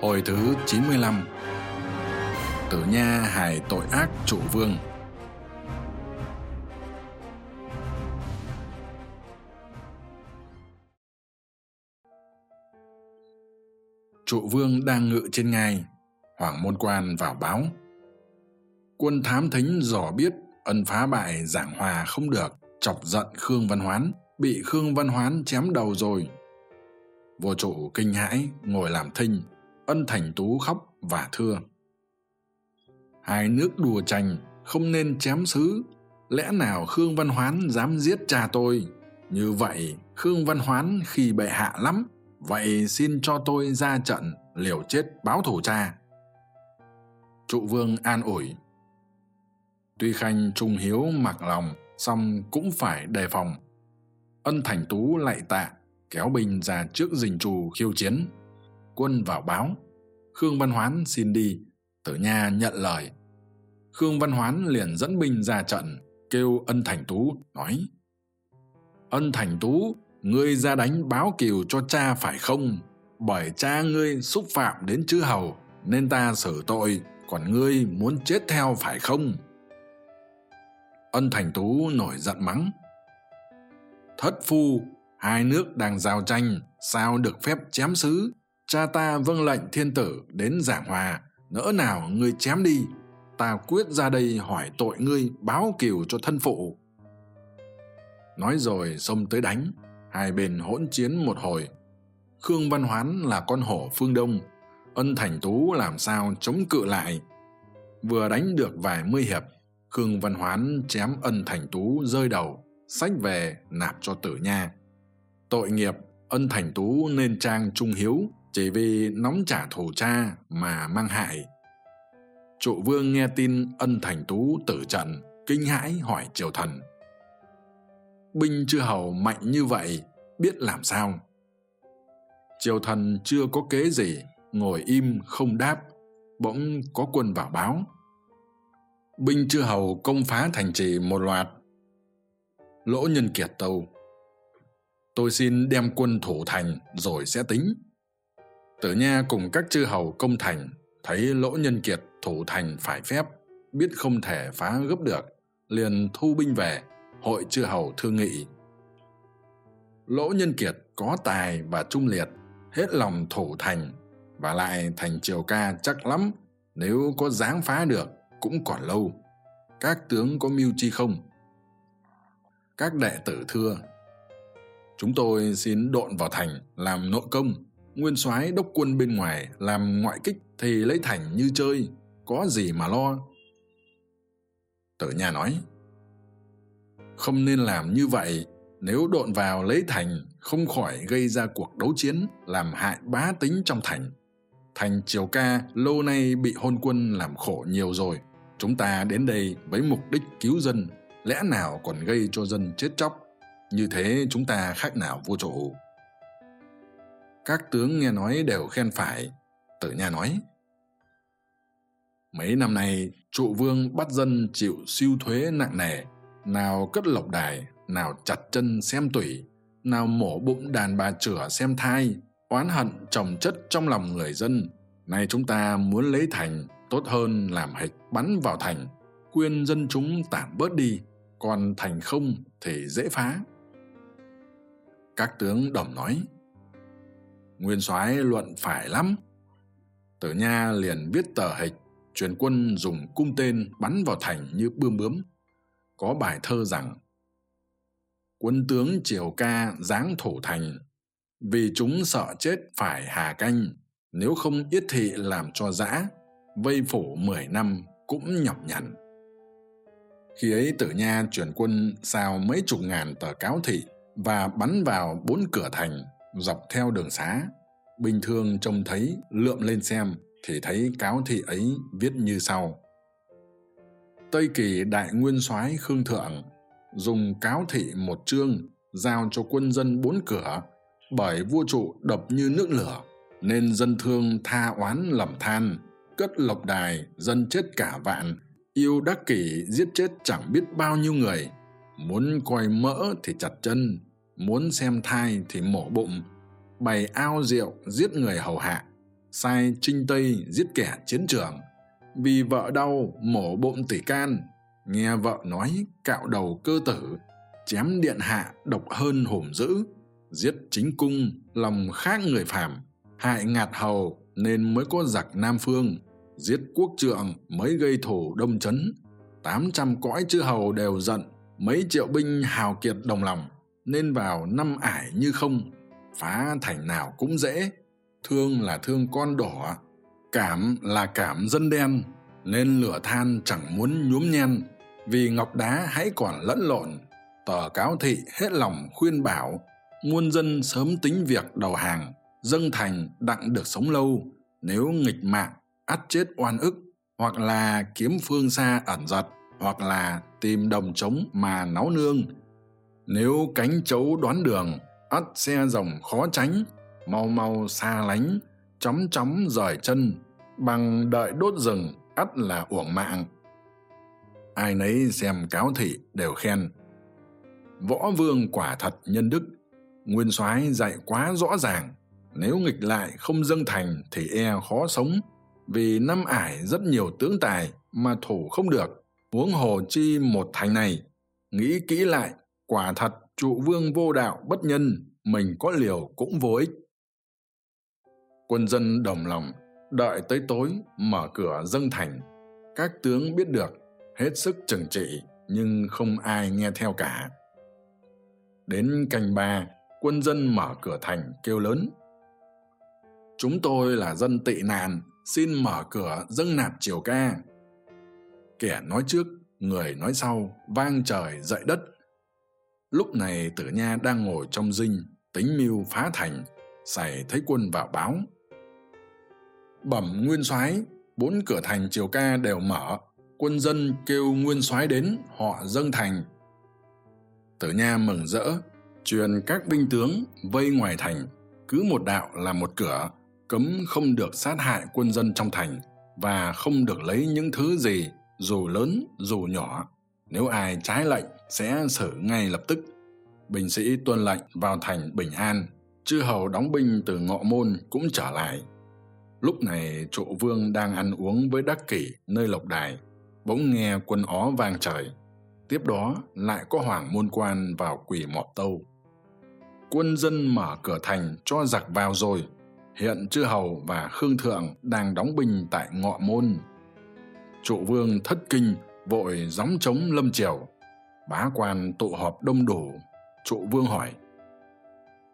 Hồi thứ 95 Tử Nha hài tội ác chủ vương Trụ vương đang ngự trên ngai, Hoàng môn quan vào báo. Quân thám thính dò biết ân phá bại giảng hòa không được, chọc giận Khương Văn Hoán, bị Khương Văn Hoán chém đầu rồi. Vô trụ kinh hãi, ngồi làm thinh, ân thành tú khóc và thưa. Hai nước đùa chành, không nên chém xứ. Lẽ nào khương văn hoán dám giết cha tôi? Như vậy, khương văn hoán khi bệ hạ lắm, vậy xin cho tôi ra trận liều chết báo thù cha. Trụ vương an ủi. Tuy khanh trung hiếu mặc lòng, song cũng phải đề phòng. Ân thành tú lạy tạ, kéo binh ra trước dình trù khiêu chiến quân vào báo. Khương văn hoán xin đi, tử nha nhận lời. Khương văn hoán liền dẫn binh ra trận, kêu ân thành tú, nói, ân thành tú, ngươi ra đánh báo kiều cho cha phải không? Bởi cha ngươi xúc phạm đến chư hầu, nên ta xử tội, còn ngươi muốn chết theo phải không? Ân thành tú nổi giận mắng, thất phu, hai nước đang giao tranh, sao được phép chém xứ? Cha ta vâng lệnh thiên tử đến giảng hòa. Nỡ nào ngươi chém đi, ta quyết ra đây hỏi tội ngươi, báo kiều cho thân phụ. Nói rồi xông tới đánh, hai bên hỗn chiến một hồi. Khương văn hoán là con hổ phương đông, ân thành tú làm sao chống cự lại. Vừa đánh được vài mươi hiệp, khương văn hoán chém ân thành tú rơi đầu, sách về nạp cho tử nha. Tội nghiệp, ân thành tú nên trang trung hiếu chỉ vì nóng trả thù cha mà mang hại. Trụ vương nghe tin ân thành tú tử trận, kinh hãi hỏi triều thần. Binh chư hầu mạnh như vậy, biết làm sao? Triều thần chưa có kế gì, ngồi im không đáp, bỗng có quân vào báo. Binh chư hầu công phá thành trì một loạt. Lỗ nhân kiệt tâu, tôi xin đem quân thủ thành rồi sẽ tính tử nha cùng các chư hầu công thành, thấy lỗ nhân kiệt thủ thành phải phép, biết không thể phá gấp được, liền thu binh về, hội chư hầu thương nghị. Lỗ nhân kiệt có tài và trung liệt, hết lòng thủ thành, và lại thành triều ca chắc lắm, nếu có dáng phá được cũng còn lâu. Các tướng có mưu chi không? Các đệ tử thưa, chúng tôi xin độn vào thành làm nội công nguyên soái đốc quân bên ngoài làm ngoại kích thì lấy thành như chơi, có gì mà lo? Tử nha nói, không nên làm như vậy. Nếu độn vào lấy thành, không khỏi gây ra cuộc đấu chiến, làm hại bá tính trong thành. Thành triều ca lâu nay bị hôn quân làm khổ nhiều rồi. Chúng ta đến đây với mục đích cứu dân, lẽ nào còn gây cho dân chết chóc? Như thế chúng ta khác nào vua trụ các tướng nghe nói đều khen phải. Tử nha nói, mấy năm nay, trụ vương bắt dân chịu siêu thuế nặng nề, nào cất lộc đài, nào chặt chân xem tủy, nào mổ bụng đàn bà chửa xem thai, oán hận trồng chất trong lòng người dân. Nay chúng ta muốn lấy thành, tốt hơn làm hịch bắn vào thành, quyên dân chúng tạm bớt đi, còn thành không thì dễ phá. Các tướng đồng nói nguyên soái luận phải lắm. Tử nha liền viết tờ hịch, truyền quân dùng cung tên bắn vào thành như bươm bướm. Có bài thơ rằng, quân tướng triều ca giáng thủ thành, vì chúng sợ chết phải hà canh, nếu không yết thị làm cho dã vây phủ mười năm cũng nhọc nhằn. Khi ấy tử nha chuyển quân sao mấy chục ngàn tờ cáo thị và bắn vào bốn cửa thành dọc theo đường xá, bình thường trông thấy, lượm lên xem thì thấy cáo thị ấy viết như sau. Tây kỳ đại nguyên soái khương thượng dùng cáo thị một chương giao cho quân dân bốn cửa bởi vua trụ đập như nước lửa nên dân thương tha oán lầm than, cất lộc đài, dân chết cả vạn, yêu đắc kỷ, giết chết chẳng biết bao nhiêu người, muốn coi mỡ thì chặt chân muốn xem thai thì mổ bụng, bày ao rượu giết người hầu hạ, sai trinh tây giết kẻ chiến trường. Vì vợ đau, mổ bụng tỷ can, nghe vợ nói cạo đầu cơ tử, chém điện hạ độc hơn hổm dữ, giết chính cung lòng khác người phàm, hại ngạt hầu nên mới có giặc nam phương, giết quốc trượng mới gây thổ đông chấn. Tám trăm cõi chư hầu đều giận, mấy triệu binh hào kiệt đồng lòng nên vào năm ải như không, phá thành nào cũng dễ. Thương là thương con đỏ, cảm là cảm dân đen, nên lửa than chẳng muốn nhuốm nhen. Vì ngọc đá hãy còn lẫn lộn, tờ cáo thị hết lòng khuyên bảo, muôn dân sớm tính việc đầu hàng, dâng thành đặng được sống lâu. Nếu nghịch mạng, ắt chết oan ức, hoặc là kiếm phương xa ẩn giật, hoặc là tìm đồng trống mà náu nương nếu cánh chấu đoán đường, ắt xe rồng khó tránh, mau mau xa lánh chóm chóm rời chân, bằng đợi đốt rừng, ắt là uổng mạng. Ai nấy xem cáo thị đều khen. Võ vương quả thật nhân đức, nguyên soái dạy quá rõ ràng, nếu nghịch lại không dâng thành thì e khó sống, vì năm ải rất nhiều tướng tài mà thủ không được, huống hồ chi một thành này, nghĩ kỹ lại quả thật, trụ vương vô đạo bất nhân, mình có liều cũng vô ích. Quân dân đồng lòng, đợi tới tối mở cửa dâng thành. Các tướng biết được, hết sức trừng trị, nhưng không ai nghe theo cả. Đến canh ba, quân dân mở cửa thành kêu lớn. Chúng tôi là dân tị nạn, xin mở cửa dâng nạp triều ca. Kẻ nói trước, người nói sau, vang trời dậy đất lúc này tử nha đang ngồi trong dinh, tính mưu phá thành xảy thấy quân vào báo. Bẩm nguyên soái, bốn cửa thành triều ca đều mở, quân dân kêu nguyên soái đến, họ dâng thành. Tử nha mừng rỡ, truyền các binh tướng vây ngoài thành, cứ một đạo là một cửa, cấm không được sát hại quân dân trong thành và không được lấy những thứ gì, dù lớn dù nhỏ nếu ai trái lệnh, sẽ xử ngay lập tức. Binh sĩ tuân lệnh vào thành bình an, chư hầu đóng binh từ ngọ môn cũng trở lại. Lúc này, trụ vương đang ăn uống với đắc kỷ nơi lộc đài, bỗng nghe quân ó vang trời. Tiếp đó, lại có hoàng môn quan vào quỳ mọp tâu. Quân dân mở cửa thành cho giặc vào rồi. Hiện chư hầu và khương thượng đang đóng binh tại ngọ môn. Trụ vương thất kinh vội gióng trống lâm triều. Bá quan tụ họp đông đủ, trụ vương hỏi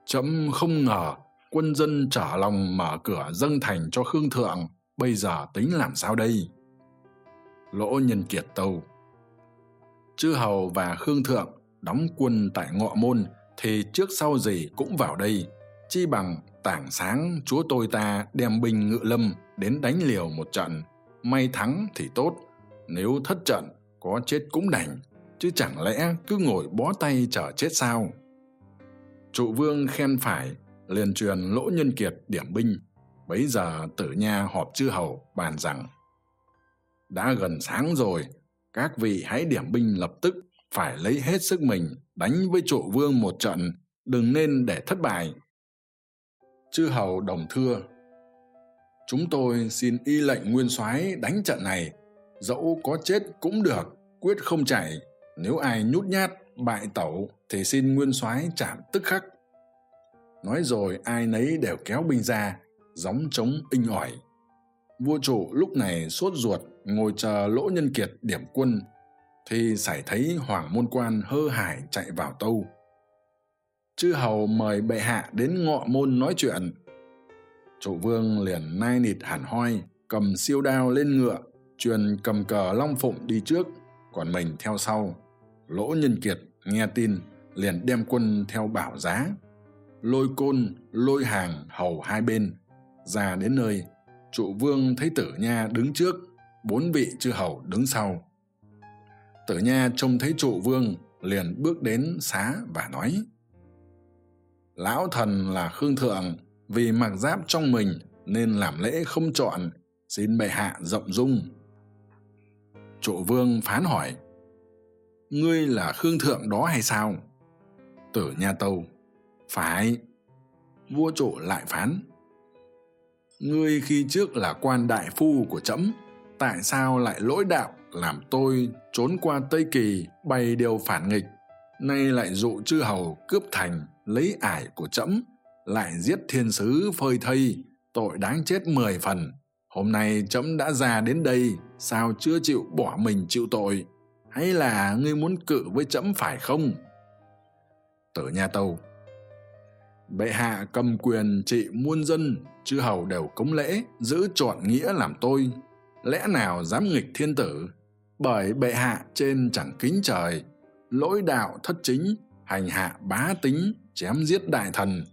trẫm không ngờ quân dân trở lòng mở cửa dâng thành cho khương thượng, bây giờ tính làm sao đây? Lỗ nhân kiệt tâu, chư hầu và khương thượng đóng quân tại ngọ môn thì trước sau gì cũng vào đây. Chi bằng tảng sáng chúa tôi ta đem binh ngự lâm đến đánh liều một trận, may thắng thì tốt nếu thất trận, có chết cũng đành, chứ chẳng lẽ cứ ngồi bó tay chờ chết sao? Trụ vương khen phải, liền truyền lỗ nhân kiệt điểm binh. Bấy giờ tử nha họp chư hầu bàn rằng, đã gần sáng rồi, các vị hãy điểm binh lập tức, phải lấy hết sức mình đánh với trụ vương một trận, đừng nên để thất bại. Chư hầu đồng thưa, chúng tôi xin y lệnh nguyên soái đánh trận này dẫu có chết cũng được, quyết không chạy. Nếu ai nhút nhát, bại tẩu, thì xin nguyên soái chạm tức khắc. Nói rồi, ai nấy đều kéo binh ra, gióng trống inh ỏi. Vua trụ lúc này sốt ruột, ngồi chờ lỗ nhân kiệt điểm quân, thì xảy thấy hoàng môn quan hơ hải chạy vào tâu. Chư hầu mời bệ hạ đến ngọ môn nói chuyện. Trụ vương liền nai nịt hẳn hoi, cầm siêu đao lên ngựa truyền cầm cờ long phụng đi trước, còn mình theo sau. Lỗ nhân kiệt nghe tin, liền đem quân theo bảo giá. Lôi côn, lôi hàng hầu hai bên. Ra đến nơi, trụ vương thấy tử nha đứng trước, bốn vị chư hầu đứng sau. Tử nha trông thấy trụ vương, liền bước đến xá và nói, lão thần là khương thượng, vì mặc giáp trong mình nên làm lễ không chọn, xin bệ hạ rộng dung trụ vương phán hỏi, ngươi là khương thượng đó hay sao? Tử nha tâu, phải. Vua trụ lại phán, ngươi khi trước là quan đại phu của trẫm, tại sao lại lỗi đạo làm tôi trốn qua tây kỳ bày điều phản nghịch? Nay lại dụ chư hầu cướp thành lấy ải của trẫm, lại giết thiên sứ phơi thây, tội đáng chết mười phần hôm nay trẫm đã già đến đây, sao chưa chịu bỏ mình chịu tội? Hay là ngươi muốn cự với trẫm phải không? Tử nha tâu. Bệ hạ cầm quyền trị muôn dân, chư hầu đều cống lễ, giữ trọn nghĩa làm tôi. Lẽ nào dám nghịch thiên tử? Bởi bệ hạ trên chẳng kính trời, lỗi đạo thất chính, hành hạ bá tính, chém giết đại thần.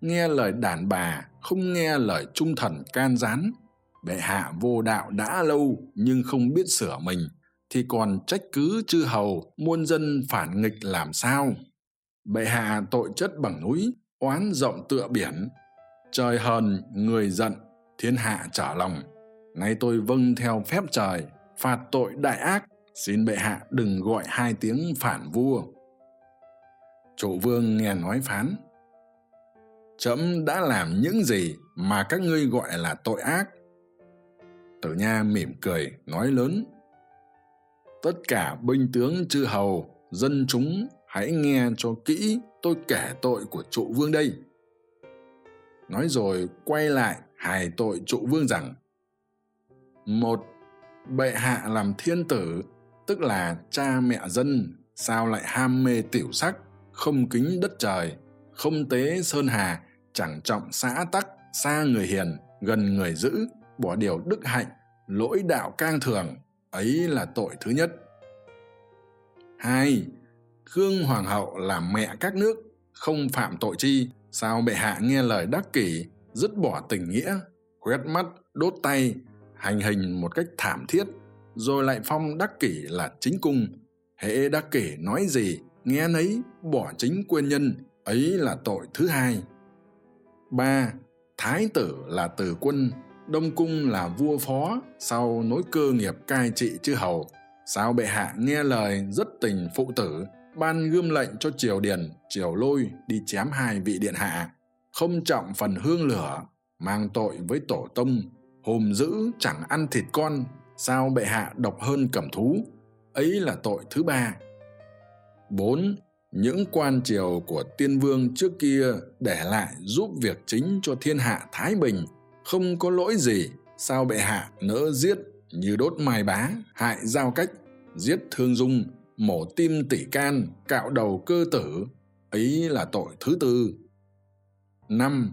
Nghe lời đàn bà, không nghe lời trung thần can gián bệ hạ vô đạo đã lâu nhưng không biết sửa mình, thì còn trách cứ chư hầu muôn dân phản nghịch làm sao? Bệ hạ tội chất bằng núi, oán rộng tựa biển. Trời hờn, người giận, thiên hạ trở lòng. Nay tôi vâng theo phép trời, phạt tội đại ác. Xin bệ hạ đừng gọi hai tiếng phản vua. Trụ vương nghe nói phán trẫm đã làm những gì mà các ngươi gọi là tội ác tử nha mỉm cười, nói lớn. Tất cả binh tướng chư hầu, dân chúng, hãy nghe cho kỹ, tôi kể tội của trụ vương đây. Nói rồi quay lại hài tội trụ vương rằng, một, bệ hạ làm thiên tử, tức là cha mẹ dân, sao lại ham mê tiểu sắc, không kính đất trời, không tế sơn hà, chẳng trọng xã tắc, xa người hiền, gần người dữ bỏ điều đức hạnh, lỗi đạo cang thường, ấy là tội thứ nhất. Hai, khương hoàng hậu là mẹ các nước, không phạm tội chi, sao bệ hạ nghe lời đắc kỷ, dứt bỏ tình nghĩa, quét mắt, đốt tay, hành hình một cách thảm thiết, rồi lại phong đắc kỷ là chính cung. Hễ đắc kỷ nói gì, nghe nấy, bỏ chính quyên nhân, ấy là tội thứ hai. Ba, thái tử là từ quân đông cung là vua phó sau nối cơ nghiệp cai trị chư hầu. Sao bệ hạ nghe lời rất tình phụ tử, ban gươm lệnh cho triều điền, triều lôi đi chém hai vị điện hạ. Không trọng phần hương lửa, mang tội với tổ tông. Hùm dữ chẳng ăn thịt con, sao bệ hạ độc hơn cẩm thú? Ấy là tội thứ ba. Bốn, những quan triều của tiên vương trước kia để lại giúp việc chính cho thiên hạ thái bình không có lỗi gì, sao bệ hạ nỡ giết như đốt mai bá, hại giao cách, giết thương dung, mổ tim tỷ can, cạo đầu cơ tử? Ấy là tội thứ tư. Năm,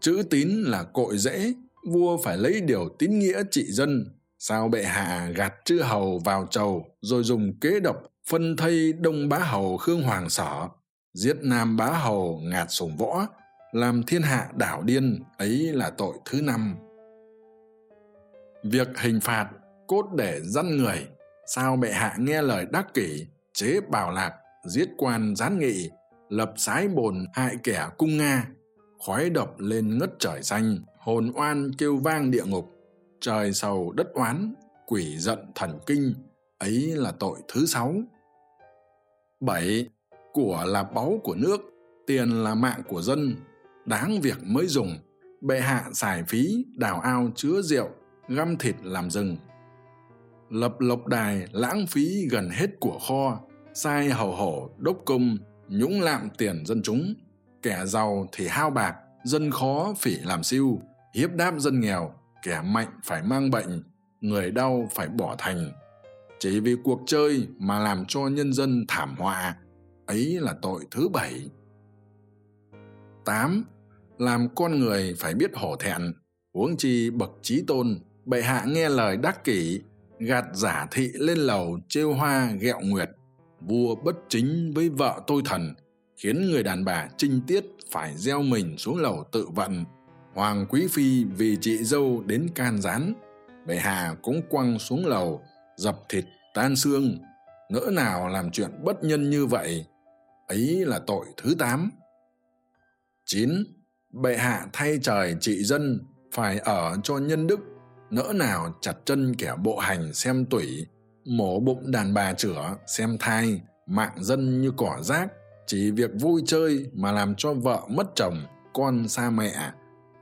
chữ tín là cội dễ vua phải lấy điều tín nghĩa trị dân. Sao bệ hạ gạt chư hầu vào chầu, rồi dùng kế độc phân thây đông bá hầu khương hoàng sở? Giết nam bá hầu ngạt sùng võ làm thiên hạ đảo điên, ấy là tội thứ năm. Việc hình phạt, cốt để dân người, sao bệ hạ nghe lời đắc kỷ, chế bảo lạc, giết quan gián nghị, lập sái bồn hại kẻ cung nga, khói độc lên ngất trời xanh, hồn oan kêu vang địa ngục, trời sầu đất oán, quỷ giận thần kinh, ấy là tội thứ sáu. Bảy, của là báu của nước, tiền là mạng của dân đáng việc mới dùng. Bệ hạ xài phí, đào ao chứa rượu, găm thịt làm rừng. Lập lộc đài, lãng phí gần hết của kho, sai hầu hổ, đốc công nhũng lạm tiền dân chúng. Kẻ giàu thì hao bạc, dân khó phỉ làm siêu. Hiếp đáp dân nghèo, kẻ mạnh phải mang bệnh, người đau phải bỏ thành. Chỉ vì cuộc chơi mà làm cho nhân dân thảm họa, ấy là tội thứ bảy. Tám làm con người phải biết hổ thẹn, huống chi bậc trí tôn, bệ hạ nghe lời đắc kỷ, gạt giả thị lên lầu trêu hoa ghẹo nguyệt. Vua bất chính với vợ tôi thần, khiến người đàn bà trinh tiết phải gieo mình xuống lầu tự vận. Hoàng quý phi vì chị dâu đến can gián, bệ hạ cũng quăng xuống lầu, dập thịt tan xương. Ngỡ nào làm chuyện bất nhân như vậy, ấy là tội thứ tám. Chín bệ hạ thay trời trị dân, phải ở cho nhân đức, nỡ nào chặt chân kẻ bộ hành xem tủy, mổ bụng đàn bà chửa xem thai, mạng dân như cỏ rác, chỉ việc vui chơi mà làm cho vợ mất chồng, con xa mẹ.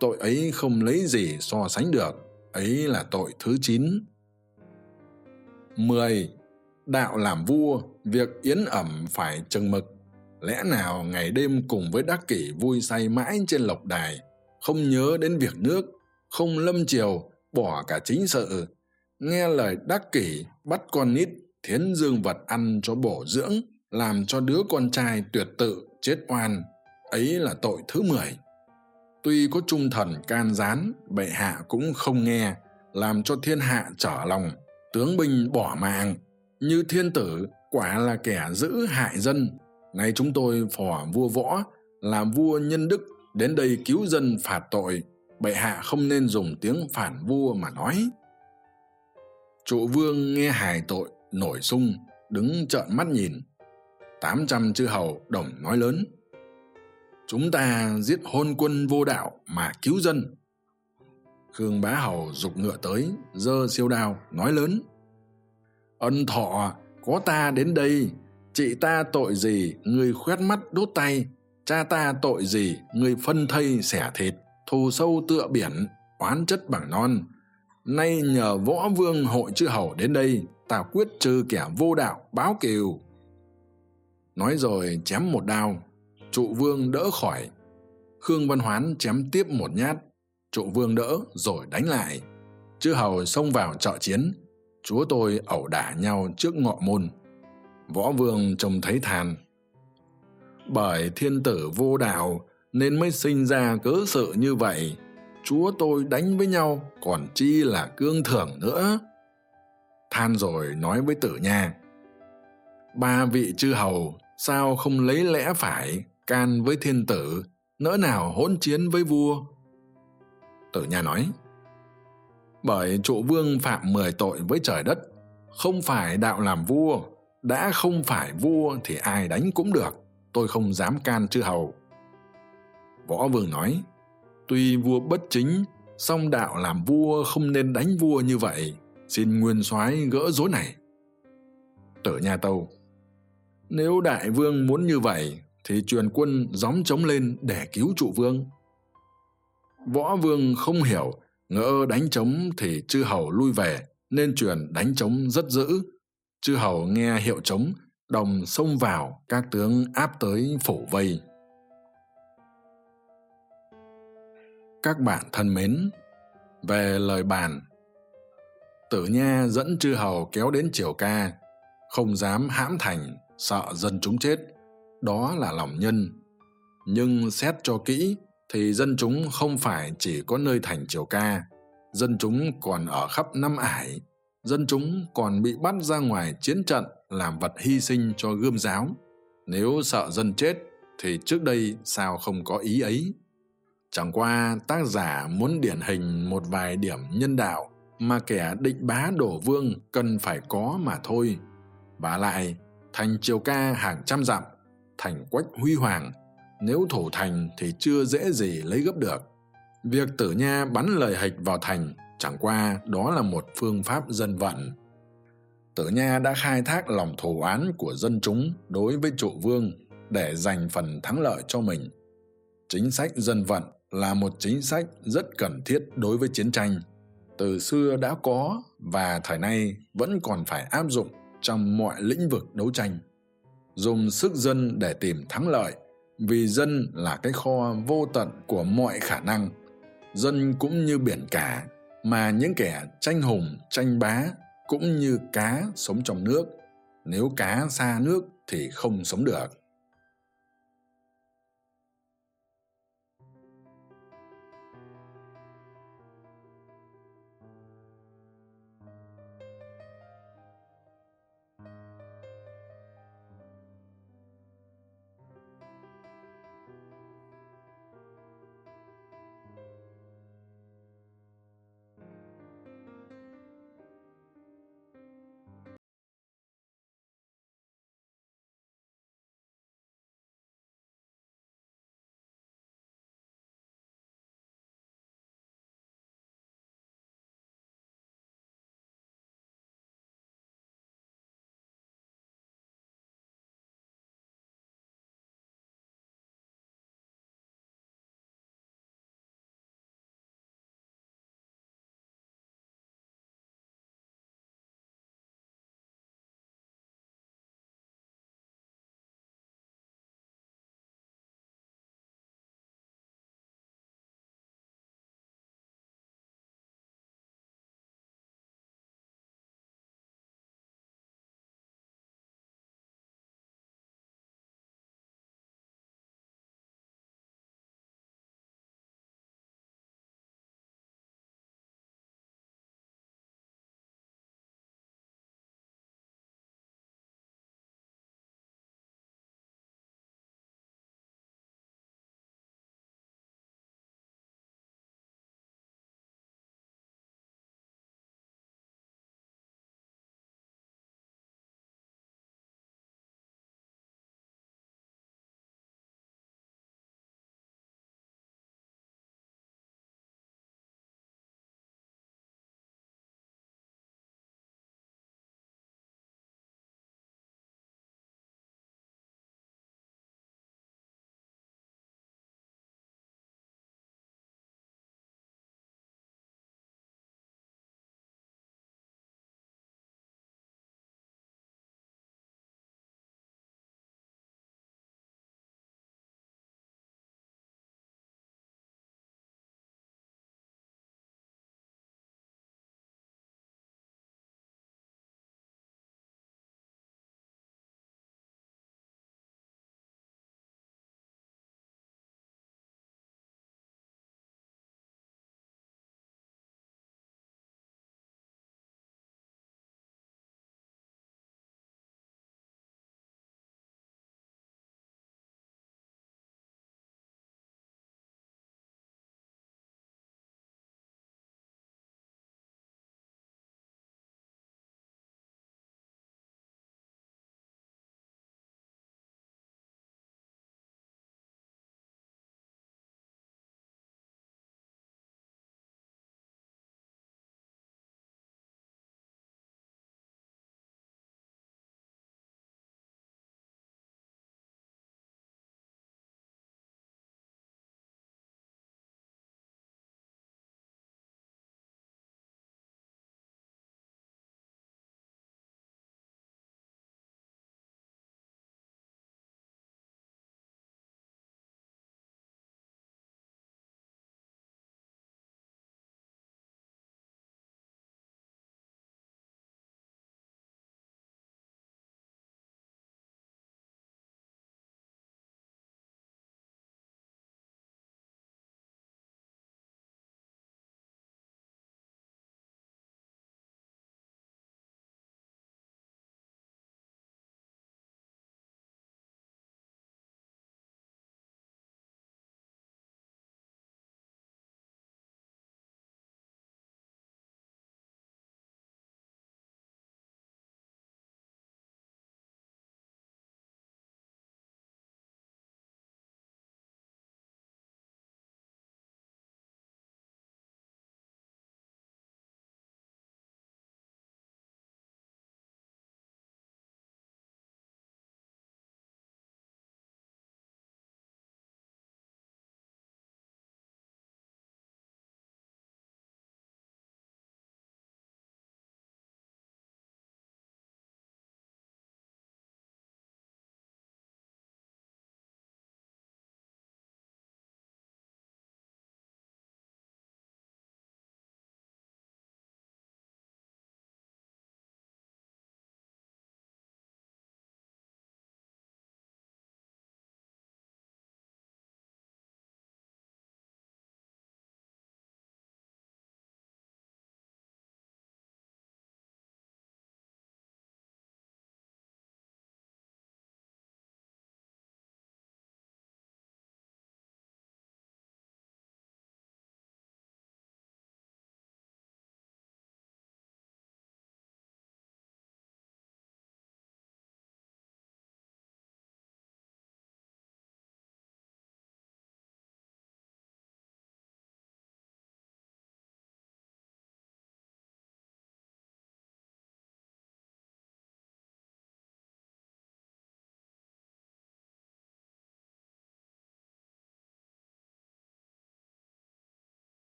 Tội ấy không lấy gì so sánh được, ấy là tội thứ chín. Mười, đạo làm vua, việc yến ẩm phải chừng mực lẽ nào ngày đêm cùng với đắc kỷ vui say mãi trên lộc đài, không nhớ đến việc nước, không lâm triều bỏ cả chính sự. Nghe lời đắc kỷ bắt con nít thiến dương vật ăn cho bổ dưỡng, làm cho đứa con trai tuyệt tự, chết oan. Ấy là tội thứ mười. Tuy có trung thần can gián, bệ hạ cũng không nghe, làm cho thiên hạ trở lòng, tướng binh bỏ mạng. Như thiên tử, quả là kẻ giữ hại dân nay chúng tôi phò vua võ làm vua nhân đức, đến đây cứu dân phạt tội. Bệ hạ không nên dùng tiếng phản vua mà nói. Trụ vương nghe hài tội, nổi sung, đứng trợn mắt nhìn. Tám trăm chư hầu đồng nói lớn, chúng ta giết hôn quân vô đạo mà cứu dân. Khương bá hầu giục ngựa tới giơ siêu đao, nói lớn, ân thọ, có ta đến đây chị ta tội gì, người khoét mắt đốt tay? Cha ta tội gì, người phân thây xẻ thịt, thù sâu tựa biển, oán chất bằng non? Nay nhờ võ vương hội chư hầu đến đây, ta quyết trừ kẻ vô đạo báo kiều. Nói rồi chém một đao, trụ vương đỡ khỏi. Khương văn hoán chém tiếp một nhát, trụ vương đỡ rồi đánh lại. Chư hầu xông vào trợ chiến, chúa tôi ẩu đả nhau trước ngọ môn võ vương trông thấy than. Bởi thiên tử vô đạo, nên mới sinh ra cớ sự như vậy. Chúa tôi đánh với nhau, còn chi là cương thưởng nữa? Than rồi nói với tử nha. Ba vị chư hầu, sao không lấy lẽ phải can với thiên tử, nỡ nào hỗn chiến với vua? Tử nha nói. Bởi trụ vương phạm mười tội với trời đất, không phải đạo làm vua đã không phải vua thì ai đánh cũng được, tôi không dám can chư hầu. Võ vương nói, tuy vua bất chính, song đạo làm vua không nên đánh vua như vậy. Xin nguyên soái gỡ rối này. Tử nha tâu, nếu đại vương muốn như vậy, thì truyền quân gióng trống lên để cứu trụ vương. Võ vương không hiểu, ngỡ đánh trống thì chư hầu lui về, nên truyền đánh trống rất dữ chư hầu nghe hiệu trống đồng xông vào, các tướng áp tới phủ vây. Các bạn thân mến, về lời bàn. Tử nha dẫn chư hầu kéo đến triều ca, không dám hãm thành, sợ dân chúng chết. Đó là lòng nhân. Nhưng xét cho kỹ thì dân chúng không phải chỉ có nơi thành triều ca, dân chúng còn ở khắp năm ải dân chúng còn bị bắt ra ngoài chiến trận làm vật hy sinh cho gươm giáo. Nếu sợ dân chết thì trước đây sao không có ý ấy? Chẳng qua tác giả muốn điển hình một vài điểm nhân đạo mà kẻ định bá đổ vương cần phải có mà thôi. Và lại, thành triều ca hàng trăm dặm, thành quách huy hoàng, nếu thủ thành thì chưa dễ gì lấy gấp được. Việc tử nha bắn lời hịch vào thành chẳng qua, đó là một phương pháp dân vận. Tử nha đã khai thác lòng thù oán của dân chúng đối với trụ vương để giành phần thắng lợi cho mình. Chính sách dân vận là một chính sách rất cần thiết đối với chiến tranh. Từ xưa đã có và thời nay vẫn còn phải áp dụng trong mọi lĩnh vực đấu tranh. Dùng sức dân để tìm thắng lợi, vì dân là cái kho vô tận của mọi khả năng, dân cũng như biển cả mà những kẻ tranh hùng, tranh bá cũng như cá sống trong nước. Nếu cá xa nước thì không sống được.